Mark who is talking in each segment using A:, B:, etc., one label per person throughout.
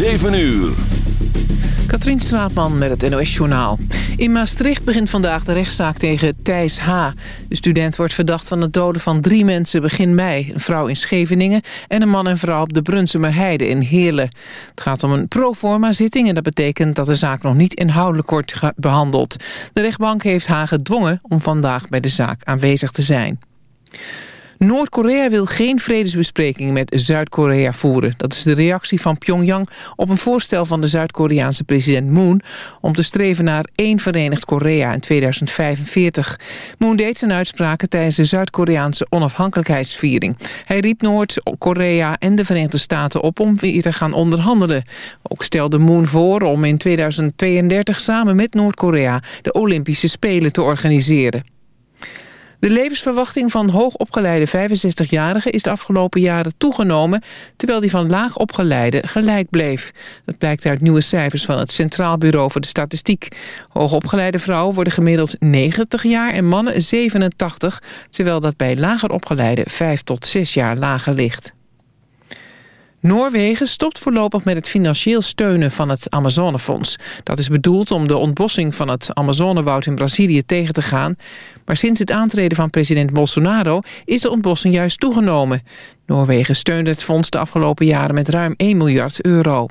A: 7 uur.
B: Katrien Straatman met het NOS-journaal. In Maastricht begint vandaag de rechtszaak tegen Thijs H. De student wordt verdacht van het doden van drie mensen begin mei. Een vrouw in Scheveningen en een man en vrouw op de Brunsumer Heide in Heerlen. Het gaat om een proforma zitting en dat betekent dat de zaak nog niet inhoudelijk wordt behandeld. De rechtbank heeft H gedwongen om vandaag bij de zaak aanwezig te zijn. Noord-Korea wil geen vredesbesprekingen met Zuid-Korea voeren. Dat is de reactie van Pyongyang op een voorstel van de Zuid-Koreaanse president Moon... om te streven naar één verenigd Korea in 2045. Moon deed zijn uitspraken tijdens de Zuid-Koreaanse onafhankelijkheidsviering. Hij riep Noord-Korea en de Verenigde Staten op om weer te gaan onderhandelen. Ook stelde Moon voor om in 2032 samen met Noord-Korea de Olympische Spelen te organiseren. De levensverwachting van hoogopgeleide 65-jarigen is de afgelopen jaren toegenomen, terwijl die van laagopgeleide gelijk bleef. Dat blijkt uit nieuwe cijfers van het Centraal Bureau voor de Statistiek. Hoogopgeleide vrouwen worden gemiddeld 90 jaar en mannen 87, terwijl dat bij lager opgeleide 5 tot 6 jaar lager ligt. Noorwegen stopt voorlopig met het financieel steunen van het Amazonefonds. Dat is bedoeld om de ontbossing van het Amazonewoud in Brazilië tegen te gaan. Maar sinds het aantreden van president Bolsonaro is de ontbossing juist toegenomen. Noorwegen steunde het fonds de afgelopen jaren met ruim 1 miljard euro.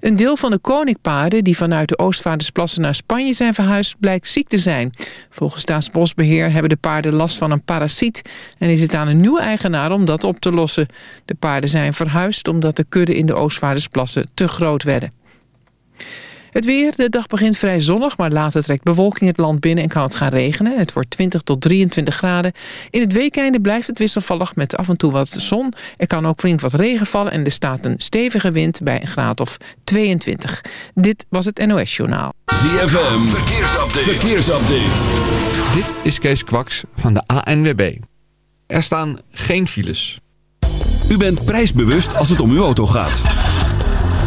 B: Een deel van de koninkpaarden die vanuit de Oostvaardersplassen naar Spanje zijn verhuisd blijkt ziek te zijn. Volgens Staatsbosbeheer hebben de paarden last van een parasiet en is het aan een nieuwe eigenaar om dat op te lossen. De paarden zijn verhuisd omdat de kudde in de Oostvaardersplassen te groot werden. Het weer, de dag begint vrij zonnig, maar later trekt bewolking het land binnen en kan het gaan regenen. Het wordt 20 tot 23 graden. In het weekeinde blijft het wisselvallig met af en toe wat zon. Er kan ook flink wat regen vallen en er staat een stevige wind bij een graad of 22. Dit was het NOS Journaal.
A: ZFM, verkeersupdate. verkeersupdate.
C: Dit is Kees Kwaks van de ANWB. Er staan geen files.
A: U bent prijsbewust als het om uw auto gaat.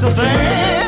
D: that's the
E: thing.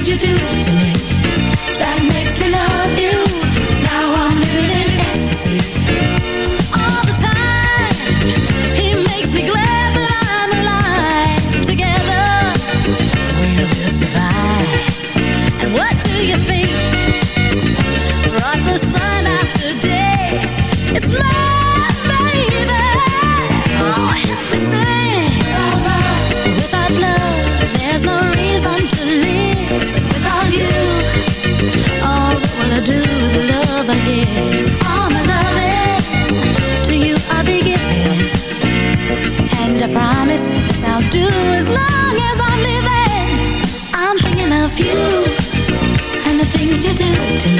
F: things you do down to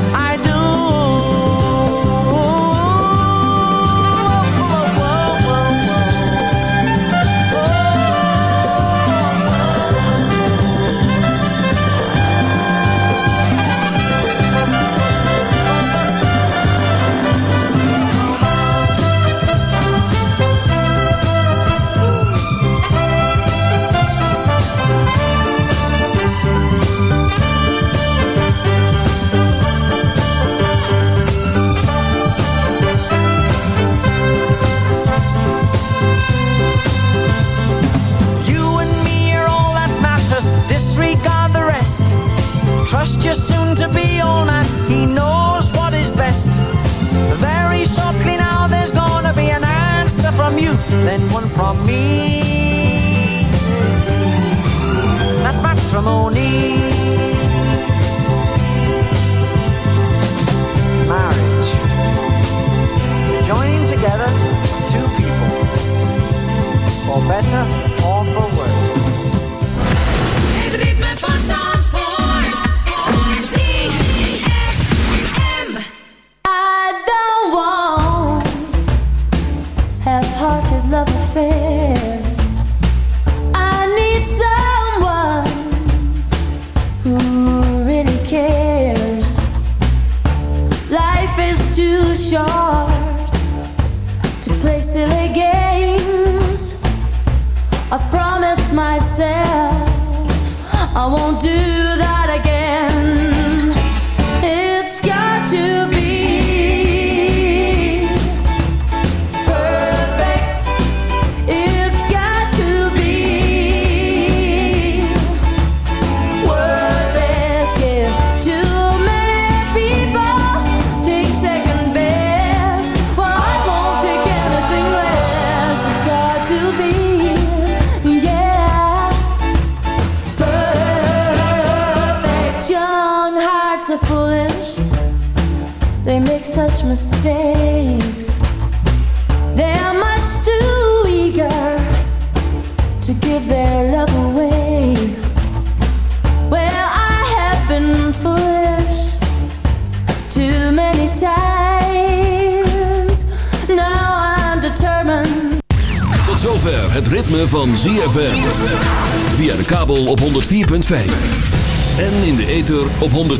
F: to be all man. He knows what is best. Very shortly now, there's gonna be an answer from you, then one from me. That's matrimony.